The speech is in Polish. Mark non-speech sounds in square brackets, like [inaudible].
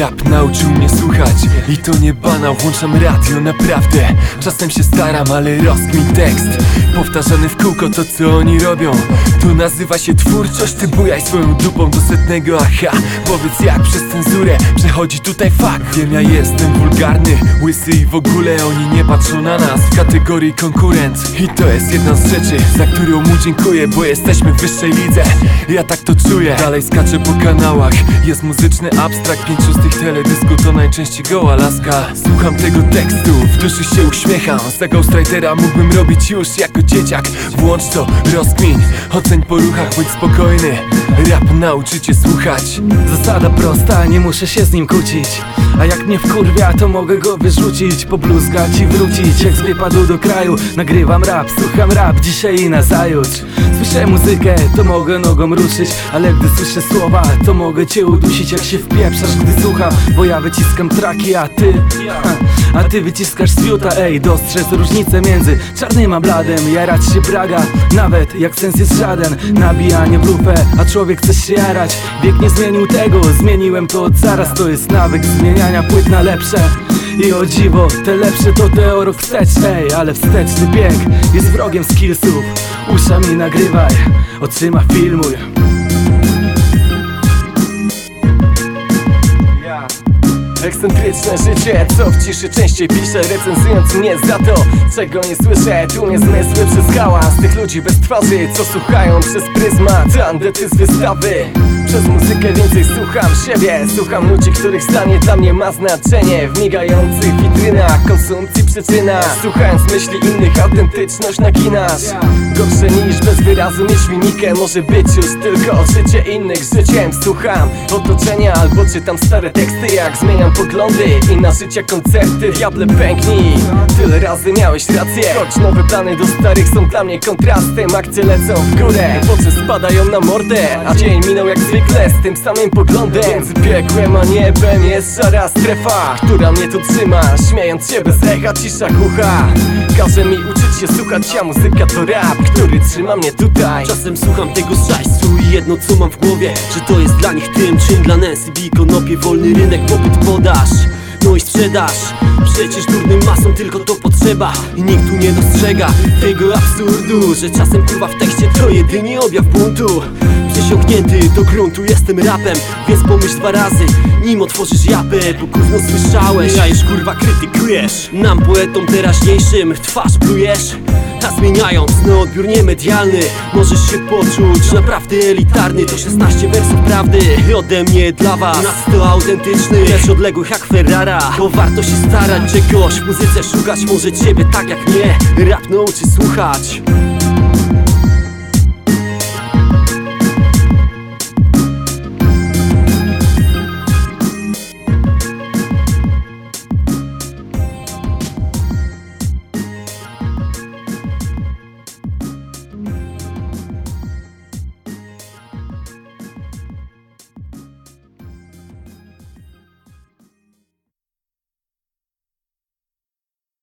Rap nauczył mnie słuchać I to nie banał, włączam radio naprawdę. Czasem się staram, ale rozkmin tekst Powtarzany w kółko to co oni robią? To nazywa się twórczość Ty bujaj swoją dupą do setnego aha. Powiedz jak przez cenzurę przechodzi tutaj fakt? Wiem ja jestem wulgarny, łysy i w ogóle Oni nie patrzą na nas. W kategorii konkurent I to jest jedna z rzeczy, za którą mu dziękuję Bo jesteśmy w wyższej lidze. Ja tak to czuję. Dalej skaczę po kanałach Jest muzyczny abstrakt Pięciu z tych teledysków to najczęściej goła laska. Słucham tego tekstu, w duszy się uśmiecham. Z Ghostwritera mógłbym robić już jako dzieciak. Włącz to, rozkmin, oceń po ruchach, bądź spokojny Rap nauczy cię słuchać. Zasada prosta, nie muszę się z nim kłócić. A jak mnie wkurwia, to mogę go wyrzucić Pobluzgać i wrócić, jak z wypadu do kraju Nagrywam rap, słucham rap, dzisiaj i na zajutrz. Słyszę muzykę, to mogę nogą ruszyć Ale gdy słyszę słowa, to mogę cię udusić. Jak się wpieprzasz, gdy słucham Bo ja wyciskam traki, a ty... [laughs] A ty wyciskasz fiuta, ej Dostrzec różnicę między czarnym a bladem Jarać się braga, nawet jak sens jest żaden. Nabijanie w lupę, a człowiek chce się jarać. Wiek nie zmienił tego, zmieniłem to od zaraz. To jest nawyk zmieniania płyt na lepsze. I o dziwo, te lepsze to te o rok wstecz Ej, ale wsteczny bieg jest wrogiem skillsów. Uszami nagrywaj, oczyma filmuj Ekscentryczne życie, co w ciszy częściej piszę Recenzując mnie za to, czego nie słyszę. Tu mnie zmysły przez hałas Tych ludzi bez twarzy, co słuchają przez pryzmat Andety z wystawy. Przez muzykę więcej słucham siebie Słucham ludzi, których zdanie dla mnie ma znaczenie. W migających witrynach, konsumpcji przyczyna Słuchając myśli innych, autentyczność naginasz Gorsze niż bez wyrazu mieć mimikę Może być już tylko życie innych życiem. Słucham otoczenia albo czytam stare teksty Jak zmieniam poglądy i na życie koncerty. Diable pęknij, tyle razy miałeś rację. Choć nowe plany do starych są dla mnie kontrastem. Akcje lecą w górę, po spadają na mordę. A dzień minął jak zwykle z tym samym poglądem. Między piekłem a niebem jest szara strefa Która mnie tu trzyma, śmiejąc się bez echa cisza głucha Każe mi uczyć się słuchać, a muzyka to rap Który trzyma mnie tutaj. Czasem słucham tego szajsu i jedno co mam w głowie. Że to jest dla nich tym, czym dla Nancy B Konopie, wolny rynek, popyt, podaż No i sprzedaż Przecież durnym masom tylko to potrzeba I nikt tu nie dostrzega tego absurdu Że czasem kurwa w tekście to jedynie objaw buntu. Przysiągnięty do gruntu jestem rapem Więc pomyśl dwa razy, nim otworzysz japę Bo gówno słyszałeś, a już kurwa krytykujesz. Nam poetom teraźniejszym twarz plujesz zmieniając na odbiór niemedialny. Możesz się poczuć naprawdę elitarny To 16 wersów prawdy. Ode mnie dla was Nas to autentyczny, lecz odległych jak Ferrara. Bo warto się starać, czegoś w muzyce szukać Może ciebie tak jak mnie, rap nauczy słuchać